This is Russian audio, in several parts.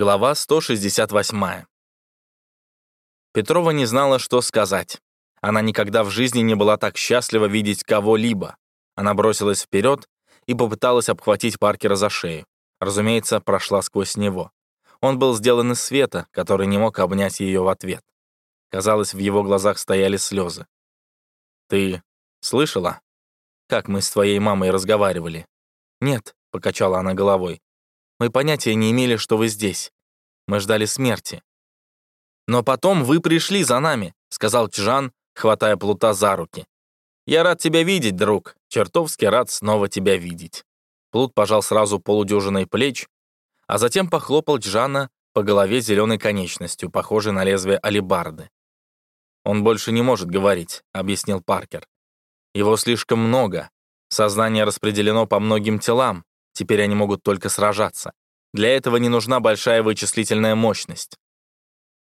Глава 168. Петрова не знала, что сказать. Она никогда в жизни не была так счастлива видеть кого-либо. Она бросилась вперед и попыталась обхватить Паркера за шею. Разумеется, прошла сквозь него. Он был сделан из света, который не мог обнять ее в ответ. Казалось, в его глазах стояли слезы. «Ты слышала, как мы с твоей мамой разговаривали?» «Нет», — покачала она головой. «Мы понятия не имели, что вы здесь. Мы ждали смерти». «Но потом вы пришли за нами», — сказал Чжан, хватая Плута за руки. «Я рад тебя видеть, друг. Чертовски рад снова тебя видеть». Плут пожал сразу полудюжиной плеч, а затем похлопал Джана по голове зеленой конечностью, похожей на лезвие алебарды. «Он больше не может говорить», — объяснил Паркер. «Его слишком много. Сознание распределено по многим телам. Теперь они могут только сражаться. Для этого не нужна большая вычислительная мощность».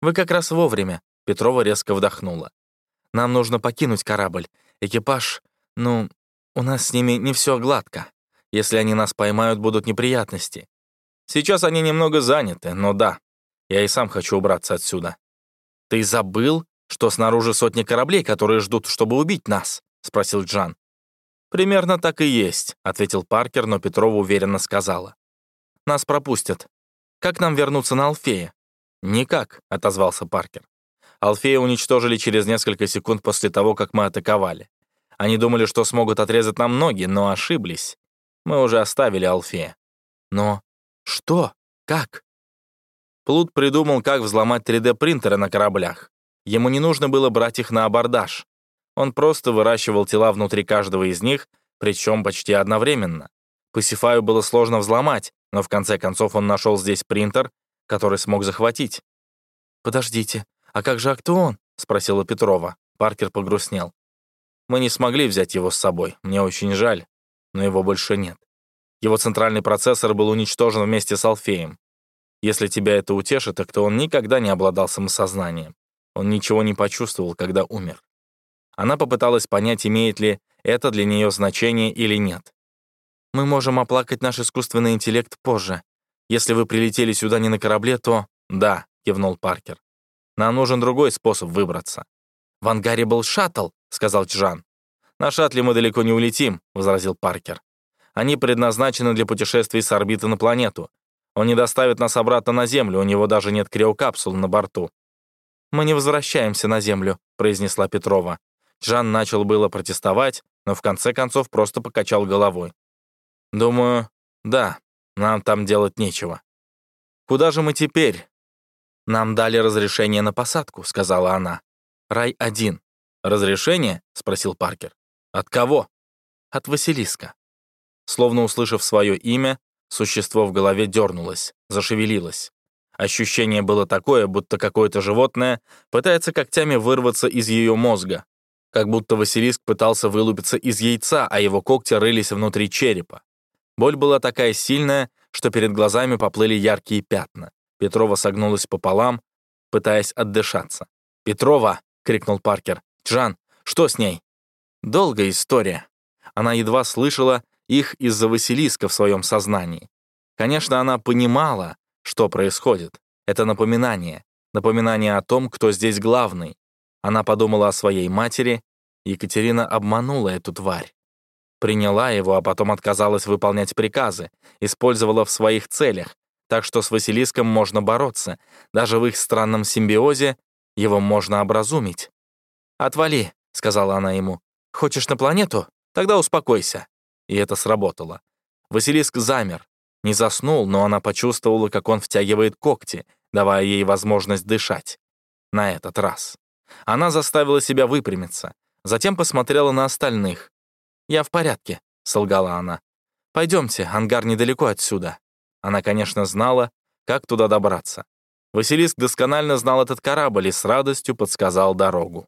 «Вы как раз вовремя», — Петрова резко вдохнула. «Нам нужно покинуть корабль. Экипаж, ну, у нас с ними не все гладко. Если они нас поймают, будут неприятности. Сейчас они немного заняты, но да, я и сам хочу убраться отсюда. Ты забыл, что снаружи сотни кораблей, которые ждут, чтобы убить нас?» — спросил Джан. «Примерно так и есть», — ответил Паркер, но Петрова уверенно сказала. «Нас пропустят. Как нам вернуться на Алфея?» «Никак», — отозвался Паркер. Алфея уничтожили через несколько секунд после того, как мы атаковали. Они думали, что смогут отрезать нам ноги, но ошиблись. Мы уже оставили Алфея. Но что? Как? Плут придумал, как взломать 3D-принтеры на кораблях. Ему не нужно было брать их на абордаж. Он просто выращивал тела внутри каждого из них, причем почти одновременно. Пасифаю было сложно взломать, но в конце концов он нашел здесь принтер, который смог захватить. «Подождите, а как же Актуон?» — спросила Петрова. Паркер погрустнел. «Мы не смогли взять его с собой. Мне очень жаль, но его больше нет. Его центральный процессор был уничтожен вместе с Алфеем. Если тебя это утешит, то он никогда не обладал самосознанием. Он ничего не почувствовал, когда умер. Она попыталась понять, имеет ли это для нее значение или нет. «Мы можем оплакать наш искусственный интеллект позже. Если вы прилетели сюда не на корабле, то...» «Да», — кивнул Паркер. «Нам нужен другой способ выбраться». «В ангаре был шаттл», — сказал Чжан. «На шаттле мы далеко не улетим», — возразил Паркер. Они предназначены для путешествий с орбиты на планету. Он не доставит нас обратно на Землю, у него даже нет криокапсул на борту». «Мы не возвращаемся на Землю», — произнесла Петрова. Джан начал было протестовать, но в конце концов просто покачал головой. «Думаю, да, нам там делать нечего». «Куда же мы теперь?» «Нам дали разрешение на посадку», — сказала она. «Рай-1». «Разрешение?» — спросил Паркер. «От кого?» «От Василиска». Словно услышав свое имя, существо в голове дернулось, зашевелилось. Ощущение было такое, будто какое-то животное пытается когтями вырваться из ее мозга, как будто Василиск пытался вылупиться из яйца, а его когти рылись внутри черепа. Боль была такая сильная, что перед глазами поплыли яркие пятна. Петрова согнулась пополам, пытаясь отдышаться. «Петрова!» — крикнул Паркер. «Джан, что с ней?» Долгая история. Она едва слышала, их из-за Василиска в своем сознании. Конечно, она понимала, что происходит. Это напоминание. Напоминание о том, кто здесь главный. Она подумала о своей матери. Екатерина обманула эту тварь. Приняла его, а потом отказалась выполнять приказы, использовала в своих целях, так что с Василиском можно бороться. Даже в их странном симбиозе его можно образумить. «Отвали», — сказала она ему. «Хочешь на планету? Тогда успокойся и это сработало. Василиск замер. Не заснул, но она почувствовала, как он втягивает когти, давая ей возможность дышать. На этот раз. Она заставила себя выпрямиться, затем посмотрела на остальных. «Я в порядке», — солгала она. «Пойдемте, ангар недалеко отсюда». Она, конечно, знала, как туда добраться. Василиск досконально знал этот корабль и с радостью подсказал дорогу.